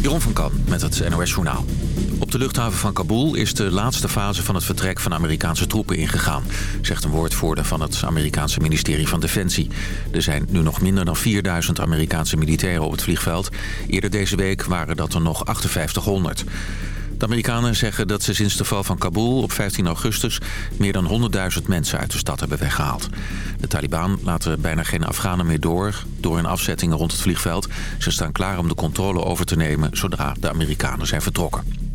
Jeroen van Kan met het NOS Journaal. Op de luchthaven van Kabul is de laatste fase van het vertrek van Amerikaanse troepen ingegaan... zegt een woordvoerder van het Amerikaanse ministerie van Defensie. Er zijn nu nog minder dan 4000 Amerikaanse militairen op het vliegveld. Eerder deze week waren dat er nog 5800. De Amerikanen zeggen dat ze sinds de val van Kabul op 15 augustus... meer dan 100.000 mensen uit de stad hebben weggehaald. De Taliban laten bijna geen Afghanen meer door... door hun afzettingen rond het vliegveld. Ze staan klaar om de controle over te nemen... zodra de Amerikanen zijn vertrokken.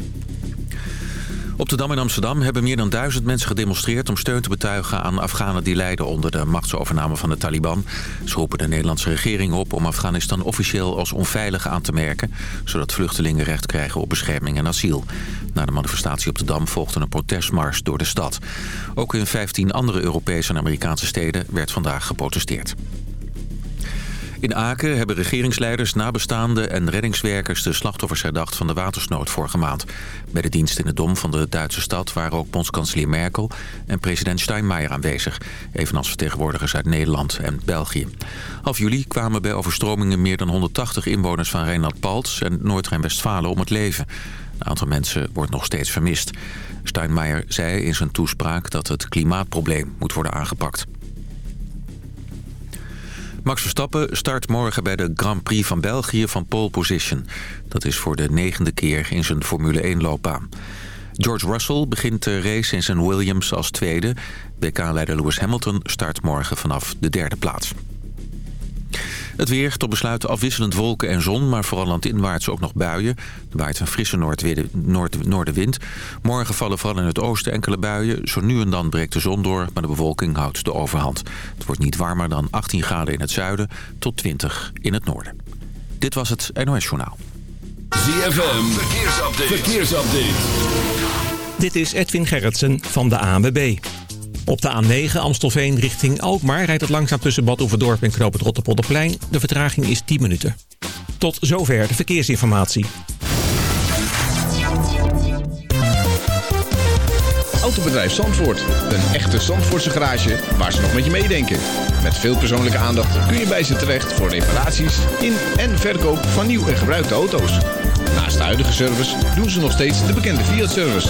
Op de Dam in Amsterdam hebben meer dan duizend mensen gedemonstreerd... om steun te betuigen aan Afghanen die lijden onder de machtsovername van de Taliban. Ze roepen de Nederlandse regering op om Afghanistan officieel als onveilig aan te merken... zodat vluchtelingen recht krijgen op bescherming en asiel. Na de manifestatie op de Dam volgde een protestmars door de stad. Ook in 15 andere Europese en Amerikaanse steden werd vandaag geprotesteerd. In Aken hebben regeringsleiders, nabestaanden en reddingswerkers... de slachtoffers herdacht van de watersnood vorige maand. Bij de dienst in de Dom van de Duitse stad... waren ook bondskanselier Merkel en president Steinmeier aanwezig. Evenals vertegenwoordigers uit Nederland en België. Half juli kwamen bij overstromingen meer dan 180 inwoners van Rijnland-Palts... en Noord-Rijn-Westfalen om het leven. Een aantal mensen wordt nog steeds vermist. Steinmeier zei in zijn toespraak dat het klimaatprobleem moet worden aangepakt. Max Verstappen start morgen bij de Grand Prix van België van pole position. Dat is voor de negende keer in zijn Formule 1-loopbaan. George Russell begint de race in zijn Williams als tweede. WK-leider Lewis Hamilton start morgen vanaf de derde plaats. Het weer, tot besluit afwisselend wolken en zon... maar vooral landinwaarts ook nog buien. Er waait een frisse noord, noordenwind. Morgen vallen vooral in het oosten enkele buien. Zo nu en dan breekt de zon door, maar de bewolking houdt de overhand. Het wordt niet warmer dan 18 graden in het zuiden... tot 20 in het noorden. Dit was het NOS Journaal. ZFM, verkeersupdate. verkeersupdate. Dit is Edwin Gerritsen van de ANWB. Op de A9 Amstelveen richting Alkmaar rijdt het langzaam tussen Bad Oeverdorp en Knoop het Rotterpolderplein. De vertraging is 10 minuten. Tot zover de verkeersinformatie. Autobedrijf Zandvoort. Een echte Zandvoortse garage waar ze nog met je meedenken. Met veel persoonlijke aandacht kun je bij ze terecht voor reparaties in en verkoop van nieuw en gebruikte auto's. Naast de huidige service doen ze nog steeds de bekende Fiat-service.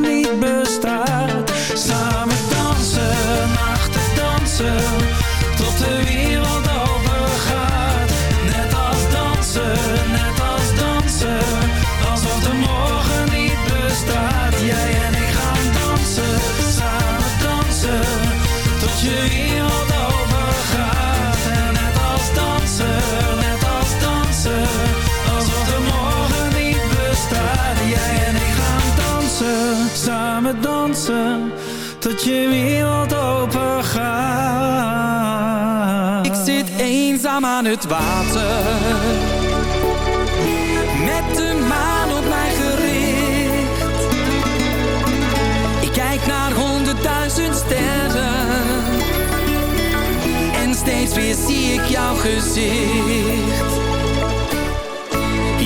dansen Tot je wereld open gaat. Ik zit eenzaam aan het water Met de maan op mij gericht. Ik kijk naar honderdduizend sterren En steeds weer zie ik jouw gezicht.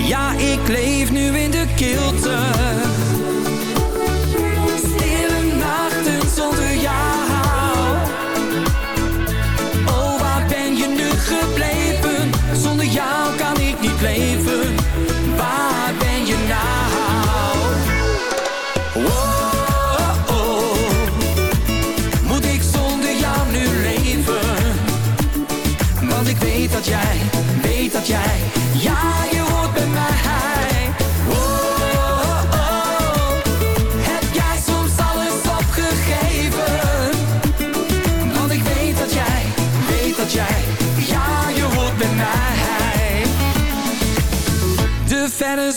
Ja, ik leef nu in de kilte.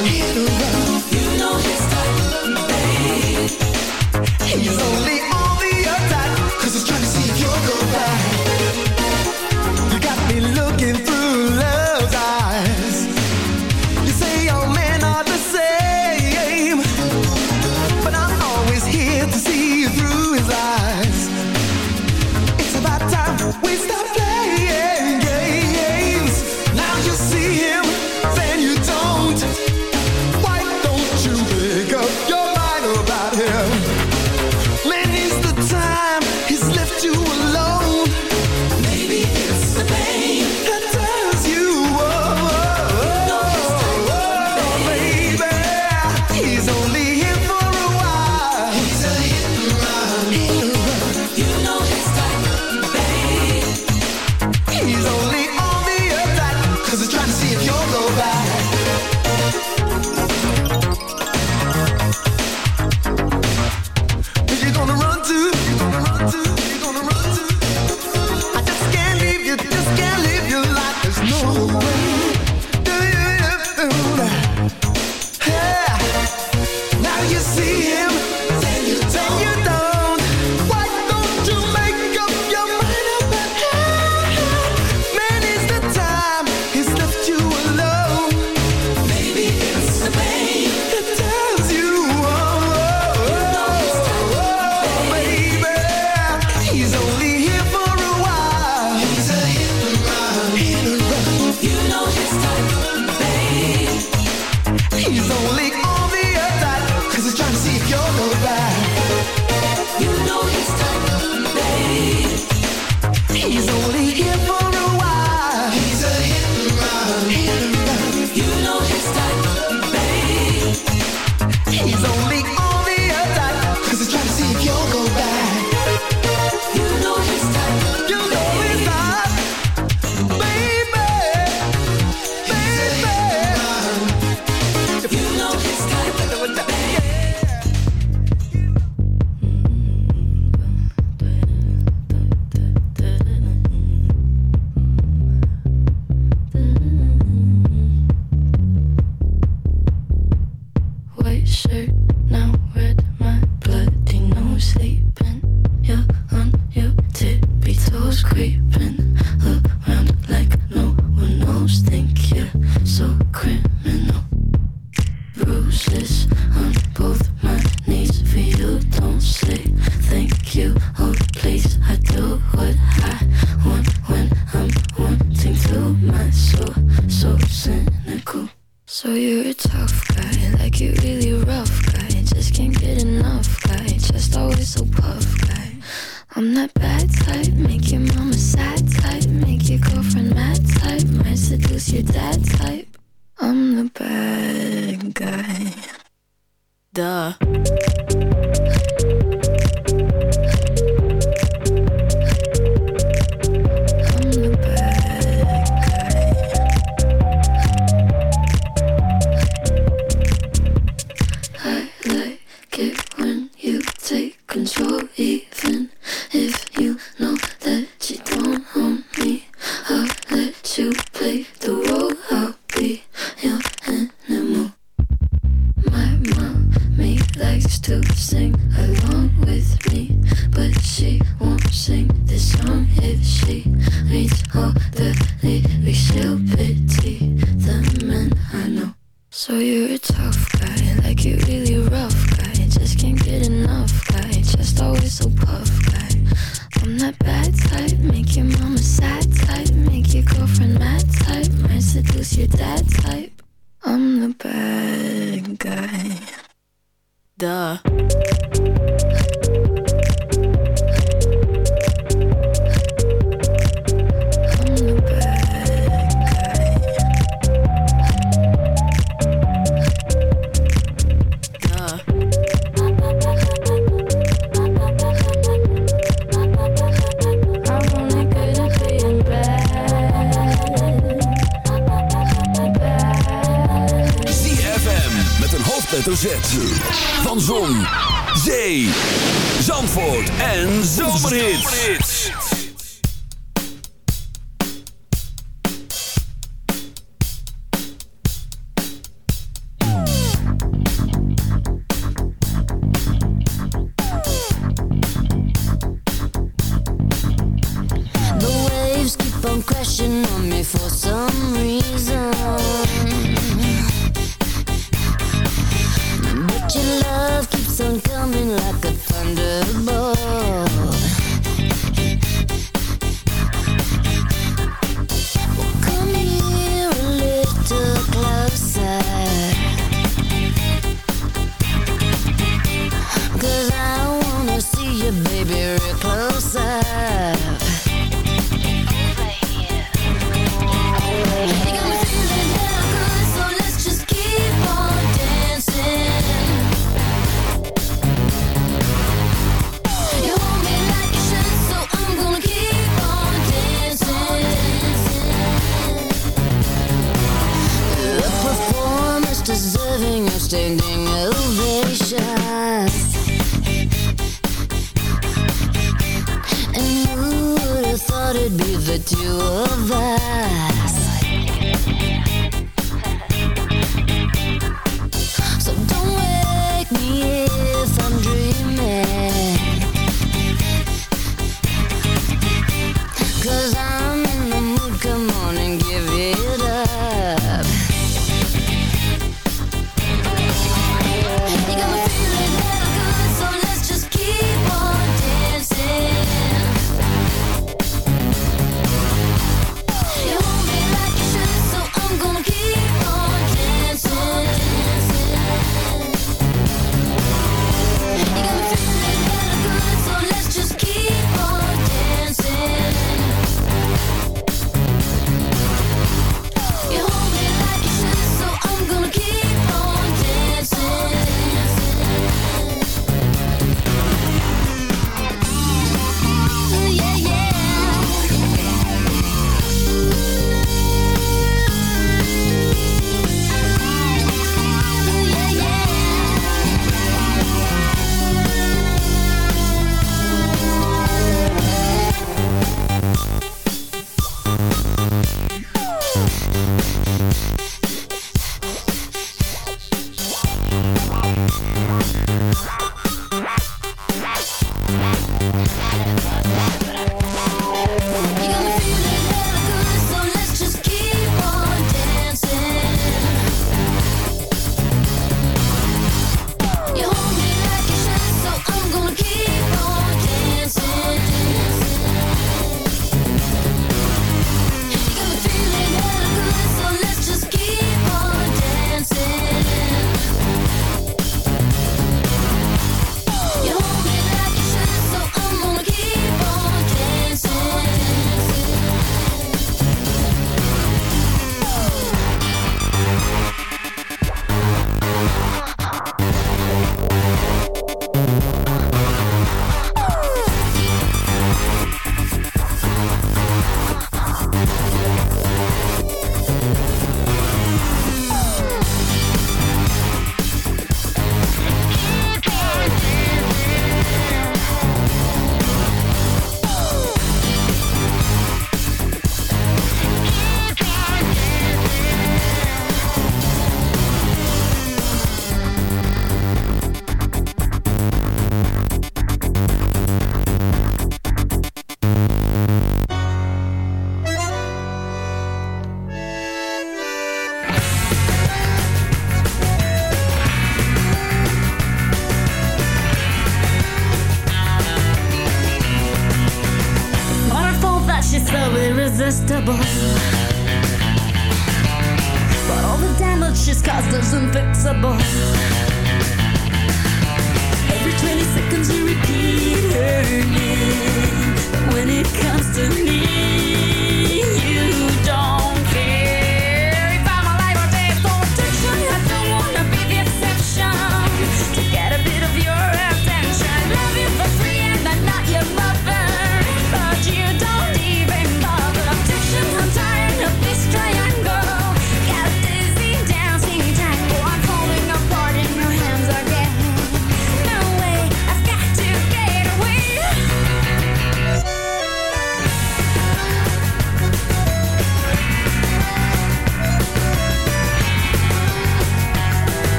Hit to sing along with me, but she won't sing this song if she needs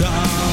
down.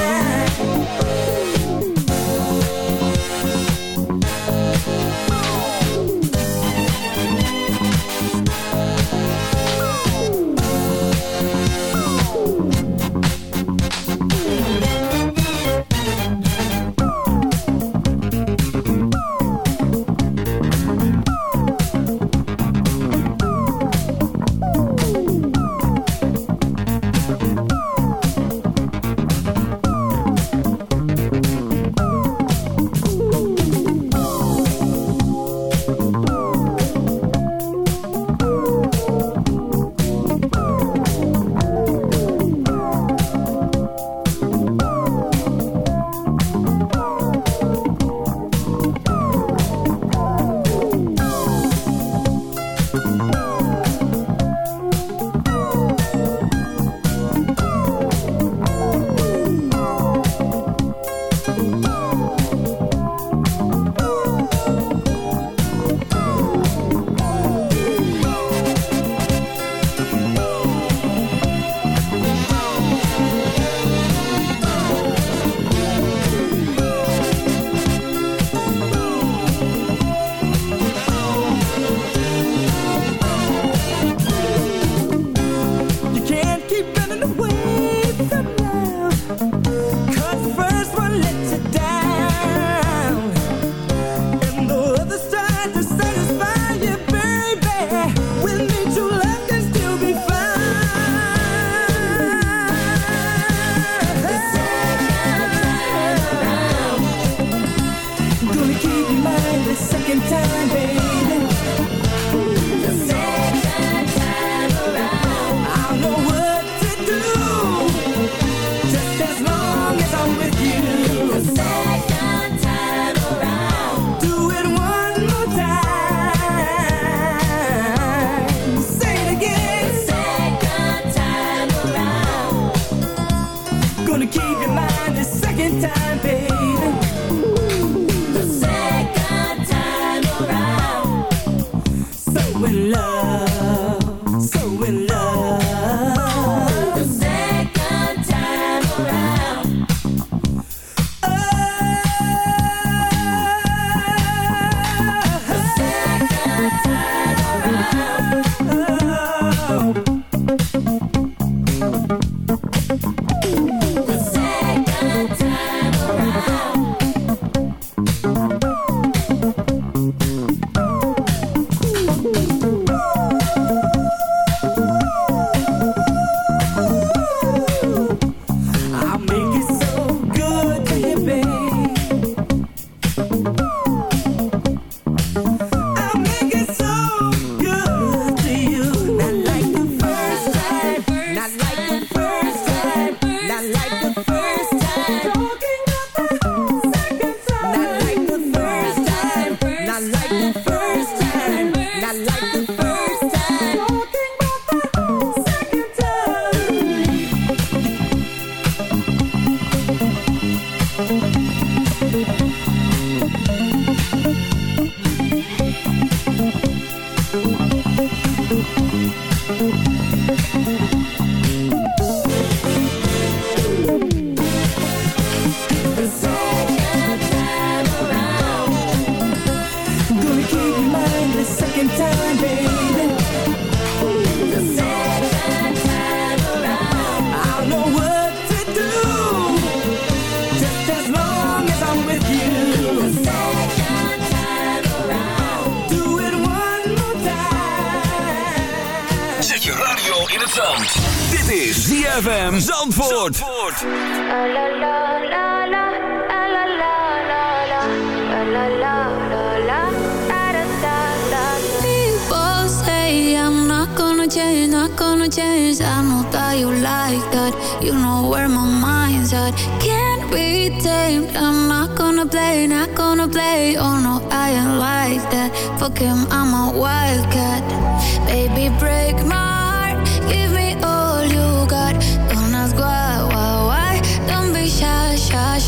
time ZFM Zandvoort. Zandvoort. People say I'm not gonna change, not gonna change. I know that you like that. You know where my mind's at. Can't be tamed. I'm not gonna play, not gonna play. Oh no, I ain't like that. Fuck him, I'm a wildcat. Baby, break my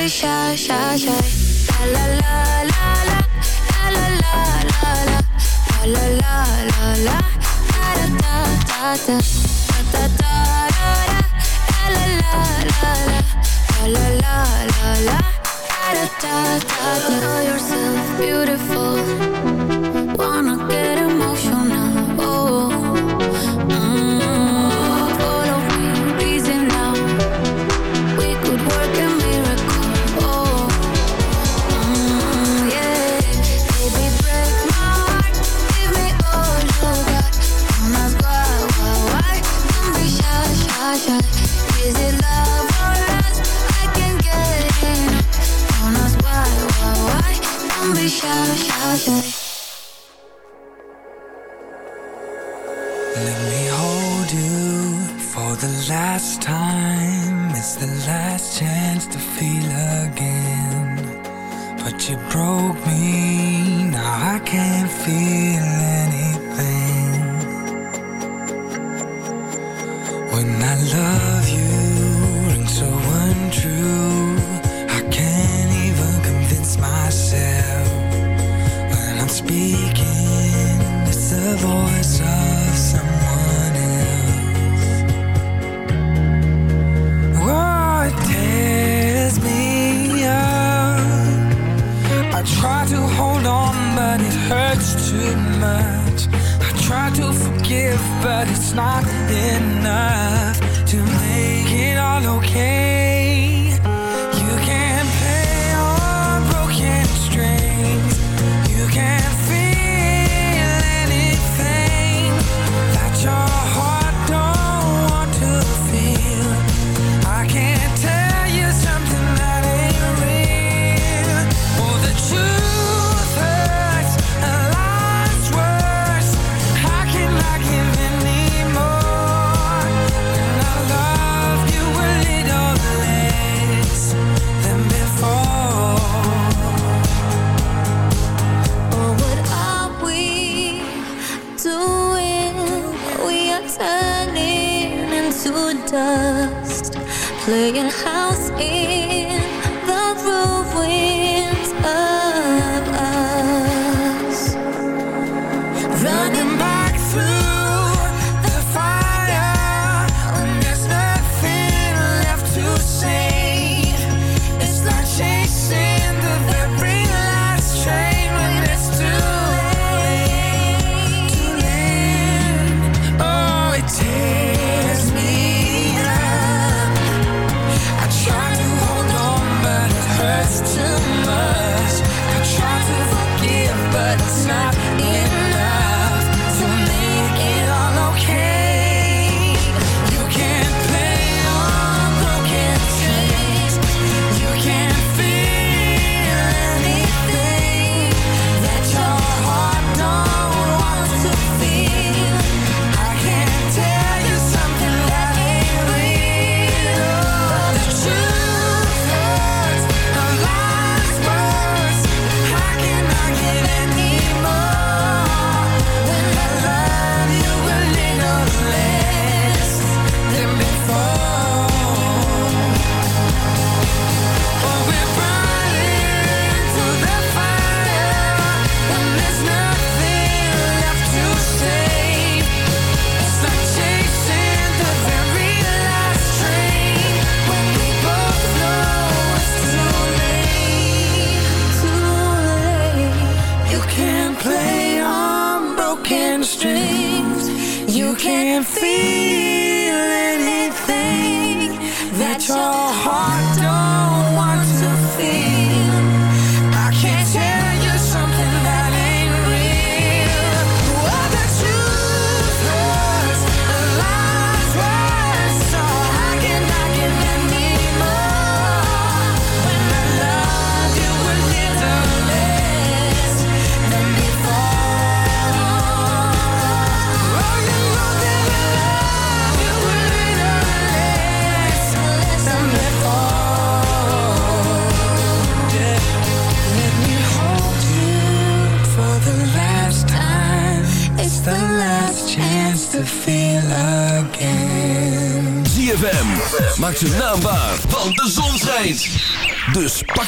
be shy, shy, shy. La la la la la la la la la la la la la da da da da da da da da la la la la la la la la la da da da da. Call yourself beautiful.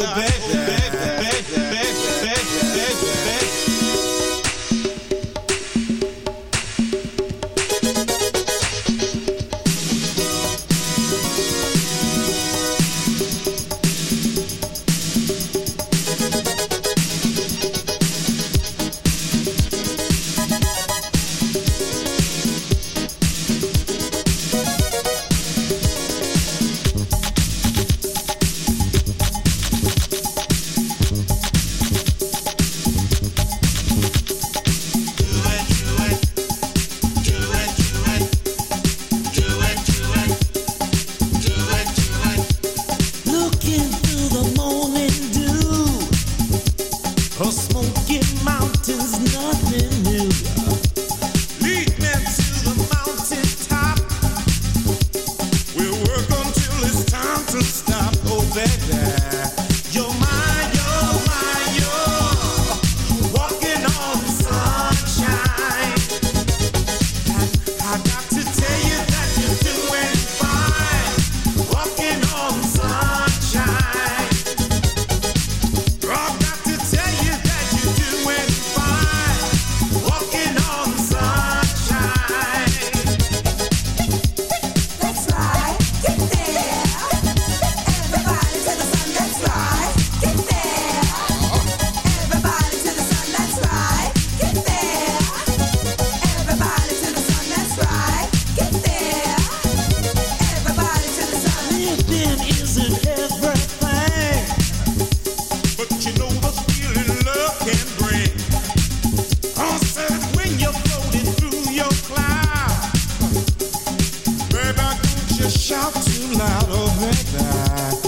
back. shout too loud or that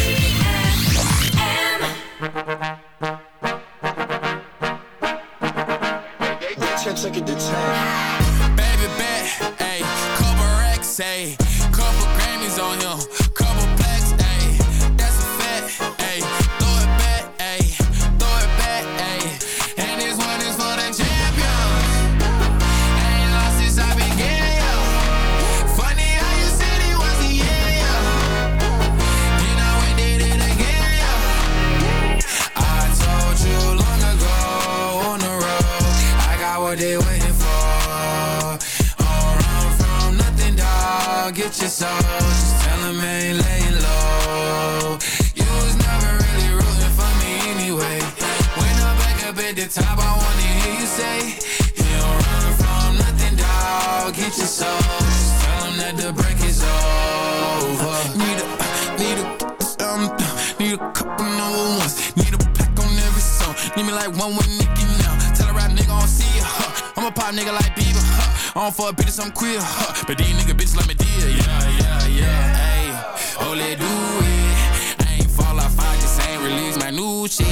Let do it. I ain't fall off, I just ain't release my new shit.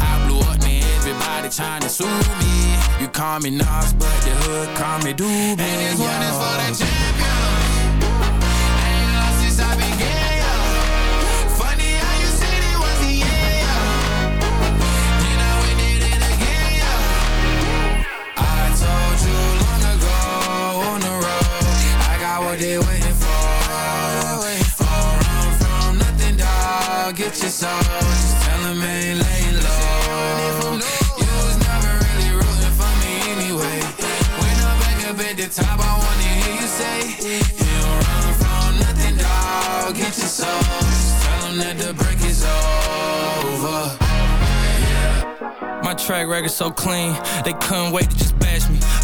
I blew up, man, everybody tryna sue me. You call me Nas, but the hood call me Doobie. And this one is for the Get your soul. Just tell 'em ain't laying low. You was never really rooting for me anyway. When I'm back up at the top, I wanna hear you say, You don't run from nothing, dog. Get your soul. Just tell 'em that the break is over. My track record so clean, they couldn't wait to just bash me.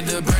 had to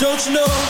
Don't you know?